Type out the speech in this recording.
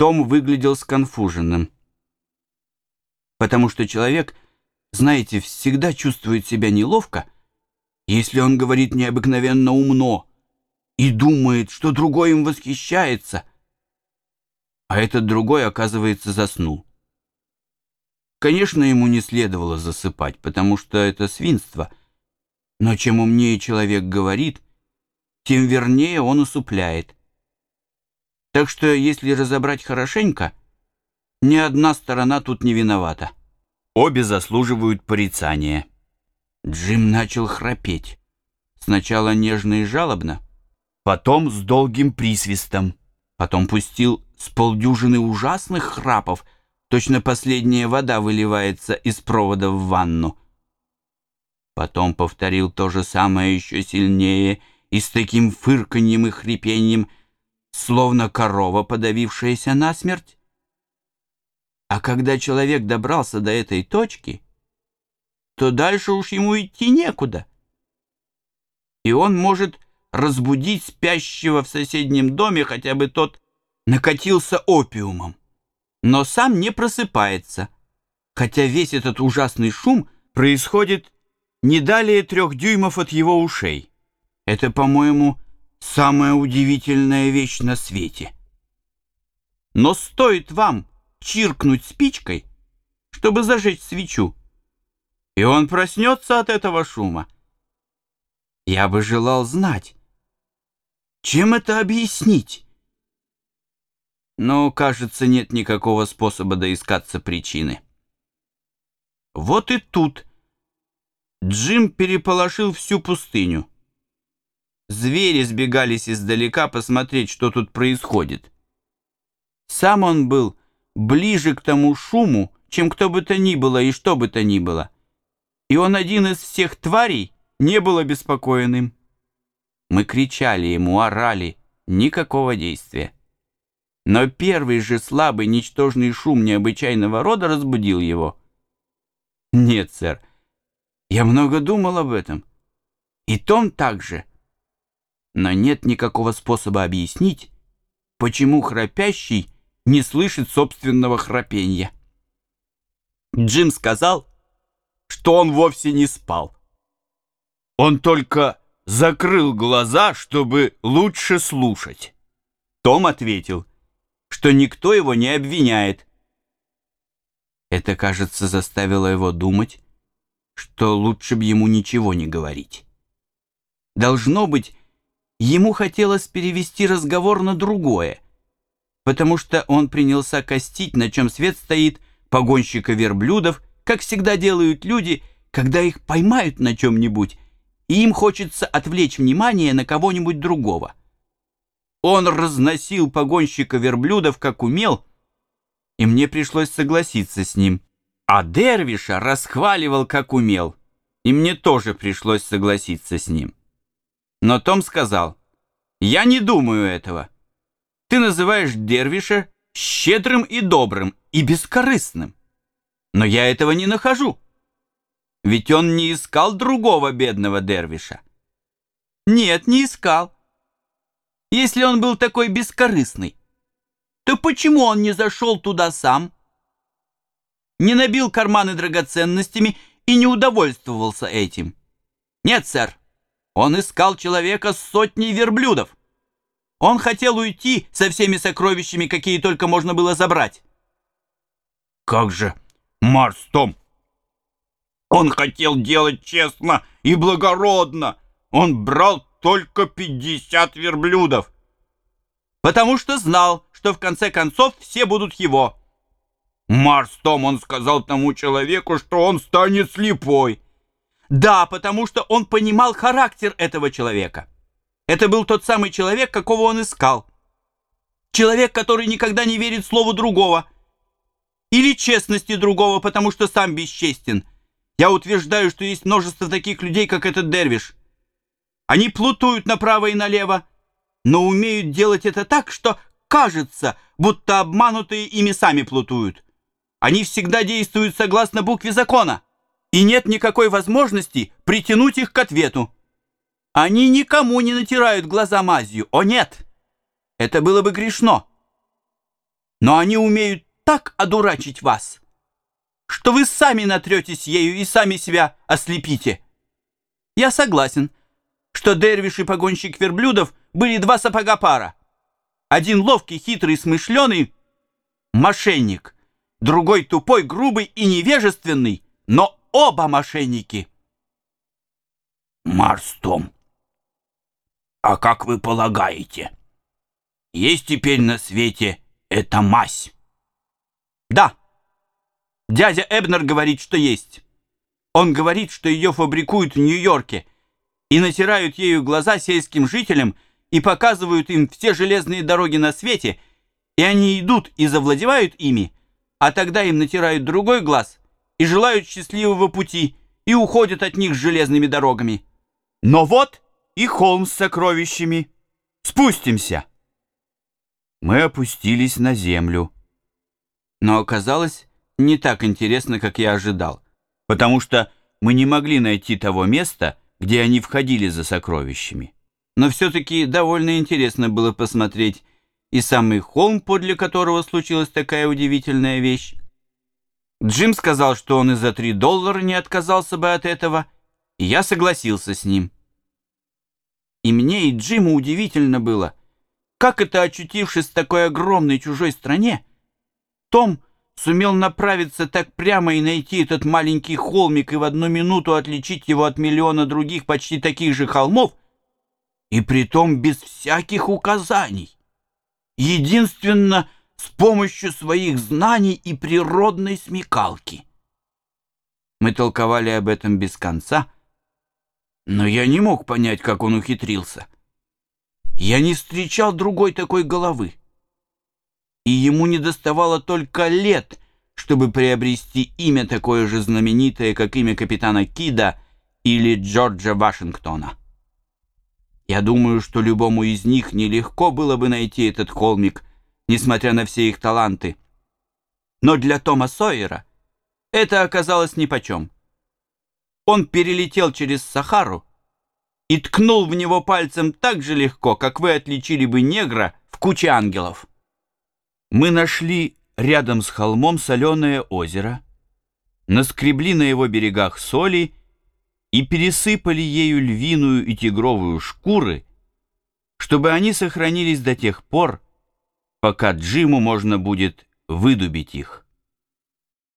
Том выглядел сконфуженным. Потому что человек, знаете, всегда чувствует себя неловко, если он говорит необыкновенно умно и думает, что другой им восхищается, а этот другой, оказывается, заснул. Конечно, ему не следовало засыпать, потому что это свинство, но чем умнее человек говорит, тем вернее он усыпляет. Так что, если разобрать хорошенько, ни одна сторона тут не виновата. Обе заслуживают порицания. Джим начал храпеть. Сначала нежно и жалобно, потом с долгим присвистом. Потом пустил с полдюжины ужасных храпов, точно последняя вода выливается из провода в ванну. Потом повторил то же самое еще сильнее и с таким фырканьем и хрипением, словно корова, подавившаяся насмерть. А когда человек добрался до этой точки, то дальше уж ему идти некуда. И он может разбудить спящего в соседнем доме, хотя бы тот накатился опиумом, но сам не просыпается, хотя весь этот ужасный шум происходит не далее трех дюймов от его ушей. Это, по-моему, самая удивительная вещь на свете. Но стоит вам чиркнуть спичкой, чтобы зажечь свечу, и он проснется от этого шума. Я бы желал знать, чем это объяснить? Но, кажется, нет никакого способа доискаться причины. Вот и тут Джим переполошил всю пустыню. Звери сбегались издалека посмотреть, что тут происходит. Сам он был ближе к тому шуму, чем кто бы то ни было и что бы то ни было. И он один из всех тварей не был обеспокоенным. Мы кричали ему, орали, никакого действия. Но первый же слабый, ничтожный шум необычайного рода разбудил его. Нет, сэр, я много думал об этом. И Том также но нет никакого способа объяснить, почему храпящий не слышит собственного храпения. Джим сказал, что он вовсе не спал. Он только закрыл глаза, чтобы лучше слушать. Том ответил, что никто его не обвиняет. Это, кажется, заставило его думать, что лучше бы ему ничего не говорить. Должно быть, Ему хотелось перевести разговор на другое, потому что он принялся костить, на чем свет стоит, погонщика верблюдов, как всегда делают люди, когда их поймают на чем-нибудь, и им хочется отвлечь внимание на кого-нибудь другого. Он разносил погонщика верблюдов, как умел, и мне пришлось согласиться с ним. А Дервиша расхваливал, как умел, и мне тоже пришлось согласиться с ним. Но Том сказал, «Я не думаю этого. Ты называешь Дервиша щедрым и добрым, и бескорыстным. Но я этого не нахожу. Ведь он не искал другого бедного Дервиша». «Нет, не искал. Если он был такой бескорыстный, то почему он не зашел туда сам?» не набил карманы драгоценностями и не удовольствовался этим. Нет, сэр, он искал человека с сотней верблюдов. Он хотел уйти со всеми сокровищами, какие только можно было забрать. Как же, Марс Том? Он хотел делать честно и благородно. Он брал только 50 верблюдов. Потому что знал, что в конце концов все будут его. Марс Том, он сказал тому человеку, что он станет слепой. Да, потому что он понимал характер этого человека. Это был тот самый человек, какого он искал. Человек, который никогда не верит слову другого. Или честности другого, потому что сам бесчестен. Я утверждаю, что есть множество таких людей, как этот Дервиш. Они плутуют направо и налево, но умеют делать это так, что кажется, будто обманутые ими сами плутуют. Они всегда действуют согласно букве закона и нет никакой возможности притянуть их к ответу. Они никому не натирают глаза мазью. О, нет! Это было бы грешно. Но они умеют так одурачить вас, что вы сами натретесь ею и сами себя ослепите. Я согласен, что Дервиш и погонщик верблюдов были два сапога пара. Один ловкий, хитрый, смышленый мошенник, другой тупой, грубый и невежественный, но оба мошенники. Марстом, а как вы полагаете, есть теперь на свете эта мазь? Да. Дядя Эбнер говорит, что есть. Он говорит, что ее фабрикуют в Нью-Йорке и натирают ею глаза сельским жителям и показывают им все железные дороги на свете, и они идут и завладевают ими, а тогда им натирают другой глаз и желают счастливого пути и уходят от них железными дорогами. Но вот и холм с сокровищами. Спустимся. Мы опустились на землю. Но оказалось не так интересно, как я ожидал, потому что мы не могли найти того места, где они входили за сокровищами. Но все-таки довольно интересно было посмотреть и самый холм, подле которого случилась такая удивительная вещь. Джим сказал, что он и за три доллара не отказался бы от этого, и я согласился с ним. И мне, и Джиму удивительно было, как это, очутившись в такой огромной чужой стране, Том сумел направиться так прямо и найти этот маленький холмик и в одну минуту отличить его от миллиона других почти таких же холмов, и притом без всяких указаний. Единственно с помощью своих знаний и природной смекалки. Мы толковали об этом без конца, но я не мог понять, как он ухитрился. Я не встречал другой такой головы. И ему не доставало только лет, чтобы приобрести имя такое же знаменитое, как имя капитана Кида или Джорджа Вашингтона. Я думаю, что любому из них нелегко было бы найти этот холмик, несмотря на все их таланты. Но для Тома Сойера это оказалось нипочем. Он перелетел через Сахару и ткнул в него пальцем так же легко, как вы отличили бы негра в куче ангелов. Мы нашли рядом с холмом соленое озеро, наскребли на его берегах соли и пересыпали ею львиную и тигровую шкуры, чтобы они сохранились до тех пор, пока Джиму можно будет выдубить их.